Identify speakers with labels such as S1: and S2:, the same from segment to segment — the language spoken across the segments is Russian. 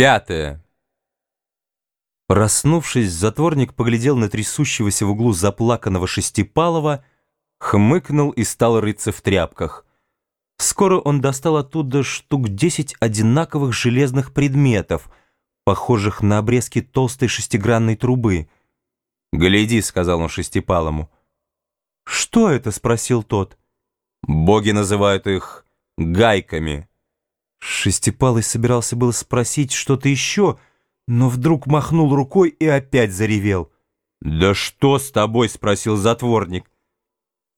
S1: Пятое. Проснувшись, затворник поглядел на трясущегося в углу заплаканного Шестипалова, хмыкнул и стал рыться в тряпках. Скоро он достал оттуда штук десять одинаковых железных предметов, похожих на обрезки толстой шестигранной трубы. «Гляди», — сказал он Шестипалому. «Что это?» — спросил тот. «Боги называют их гайками». Шестипалый собирался было спросить что-то еще, но вдруг махнул рукой и опять заревел. «Да что с тобой?» — спросил затворник.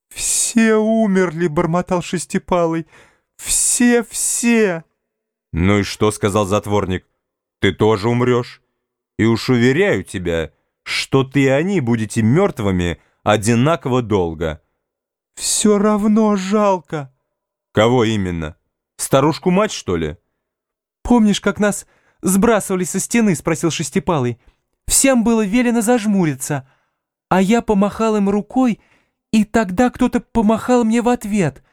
S2: «Все умерли», — бормотал Шестипалый. «Все, все!»
S1: «Ну и что?» — сказал затворник. «Ты тоже умрешь. И уж уверяю тебя, что ты и они будете мертвыми одинаково долго».
S2: «Все равно жалко».
S1: «Кого именно?» Старушку-мать, что ли?»
S2: «Помнишь, как нас сбрасывали со стены?» — спросил Шестипалый. «Всем было велено зажмуриться, а я помахал им рукой, и тогда кто-то помахал мне в ответ.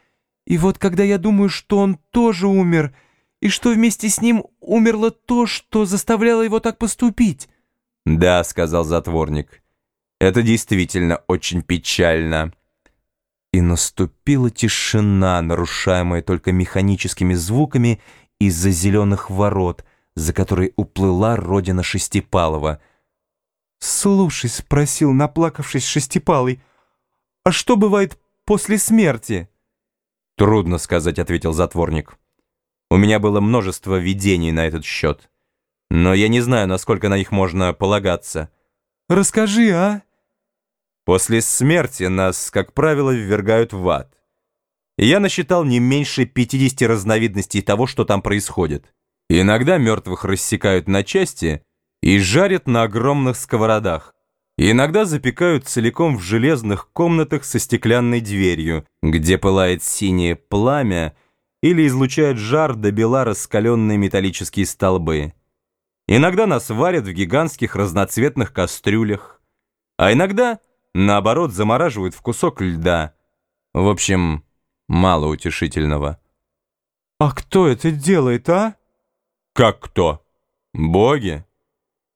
S2: И вот когда я думаю, что он тоже умер, и что вместе с ним умерло то, что заставляло его так поступить».
S1: «Да», — сказал затворник, — «это действительно очень печально». И наступила тишина, нарушаемая только механическими звуками из-за зеленых ворот, за которые уплыла родина Шестипалова.
S2: «Слушай», — спросил, наплакавшись Шестипалый, — «а что бывает после смерти?»
S1: «Трудно сказать», — ответил затворник. «У меня было множество видений на этот счет, но я не знаю, насколько на них можно полагаться».
S2: «Расскажи, а?»
S1: После смерти нас, как правило, ввергают в ад. Я насчитал не меньше 50 разновидностей того, что там происходит. Иногда мертвых рассекают на части и жарят на огромных сковородах. иногда запекают целиком в железных комнатах со стеклянной дверью, где пылает синее пламя или излучают жар до бела раскаленные металлические столбы. Иногда нас варят в гигантских разноцветных кастрюлях, а иногда наоборот, замораживают в кусок льда. В общем, мало утешительного.
S2: «А кто это делает, а?»
S1: «Как кто? Боги?»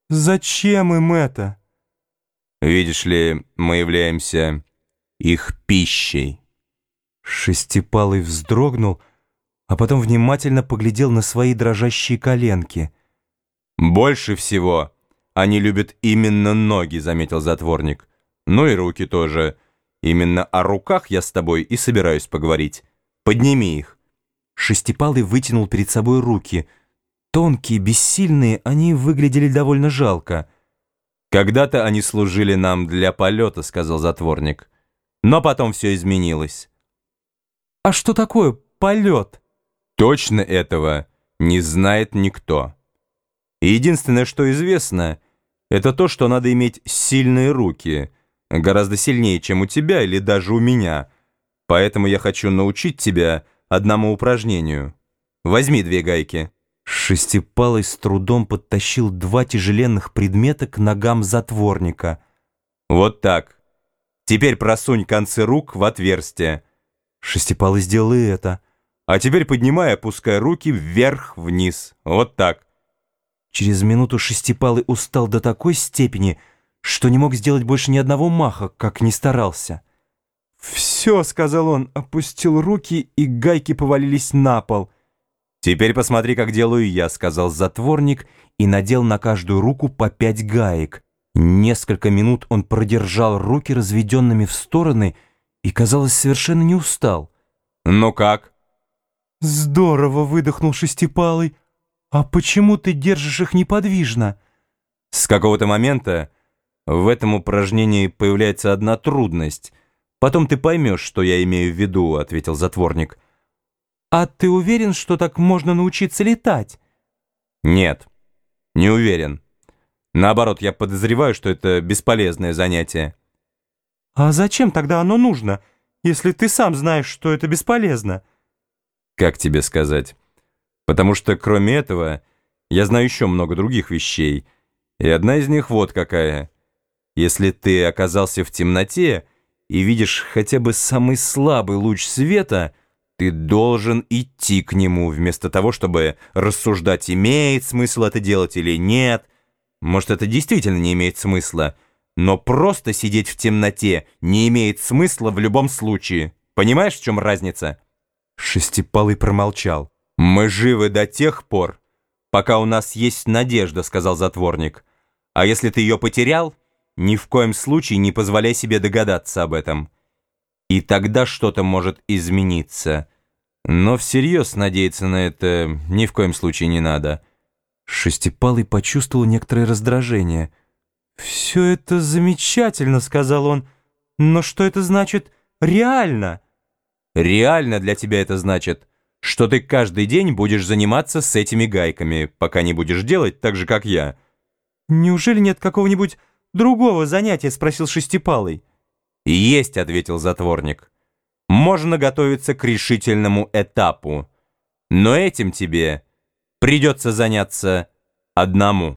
S2: «Зачем им это?»
S1: «Видишь ли, мы являемся их пищей».
S2: Шестипалый вздрогнул, а потом внимательно поглядел на свои дрожащие коленки.
S1: «Больше всего они любят именно ноги», — заметил затворник. Ну и руки тоже. Именно о руках я с тобой и собираюсь поговорить. Подними их».
S2: Шестипалый вытянул перед собой руки. Тонкие, бессильные, они выглядели довольно жалко.
S1: «Когда-то они служили нам для полета», — сказал затворник. «Но потом все изменилось».
S2: «А что такое полет?»
S1: «Точно этого не знает никто. Единственное, что известно, это то, что надо иметь сильные руки» гораздо сильнее, чем у тебя или даже у меня. Поэтому я хочу научить тебя одному упражнению. Возьми две гайки».
S2: Шестипалый с трудом подтащил два тяжеленных предмета к ногам затворника.
S1: «Вот так. Теперь просунь концы рук в отверстие».
S2: Шестипалый сделал это.
S1: «А теперь поднимай и опускай руки вверх-вниз. Вот так».
S2: Через минуту Шестипалый устал до такой степени, что не мог сделать больше ни одного маха, как ни старался. «Все», — сказал он, опустил руки, и гайки повалились на пол.
S1: «Теперь посмотри, как делаю я», — сказал затворник и надел на каждую руку по пять гаек. Несколько минут он продержал руки разведенными в стороны и, казалось, совершенно не устал. «Ну как?»
S2: «Здорово!» — выдохнул Шестипалый. «А почему ты держишь их неподвижно?»
S1: «С какого-то момента в этом упражнении появляется одна трудность. Потом ты поймешь, что я имею в виду», — ответил затворник.
S2: «А ты уверен, что так можно научиться летать?»
S1: «Нет, не уверен. Наоборот, я подозреваю, что это бесполезное занятие».
S2: «А зачем тогда оно нужно, если ты сам знаешь, что это бесполезно?»
S1: «Как тебе сказать? Потому что, кроме этого, я знаю еще много других вещей, и одна из них вот какая — если ты оказался в темноте и видишь хотя бы самый слабый луч света, ты должен идти к нему, вместо того, чтобы рассуждать, имеет смысл это делать или нет. Может, это действительно не имеет смысла, но просто сидеть в темноте не имеет смысла в любом случае. Понимаешь, в чем разница?»
S2: Шестипалый промолчал.
S1: «Мы живы до тех пор, пока у нас есть надежда», — сказал затворник. «А если ты ее потерял, ни в коем случае не позволяй себе догадаться об этом» и тогда что-то может измениться. Но всерьез надеяться на это ни в коем случае не надо.
S2: Шестипалый почувствовал некоторое раздражение. «Все это замечательно», — сказал он. «Но что это значит реально?»
S1: «Реально для тебя это значит, что ты каждый день будешь заниматься с этими гайками, пока не будешь делать так же, как я».
S2: «Неужели нет какого-нибудь другого занятия?» — спросил Шестипалый.
S1: «Есть», — ответил затворник. «Можно готовиться к решительному этапу, но этим тебе придется заняться одному».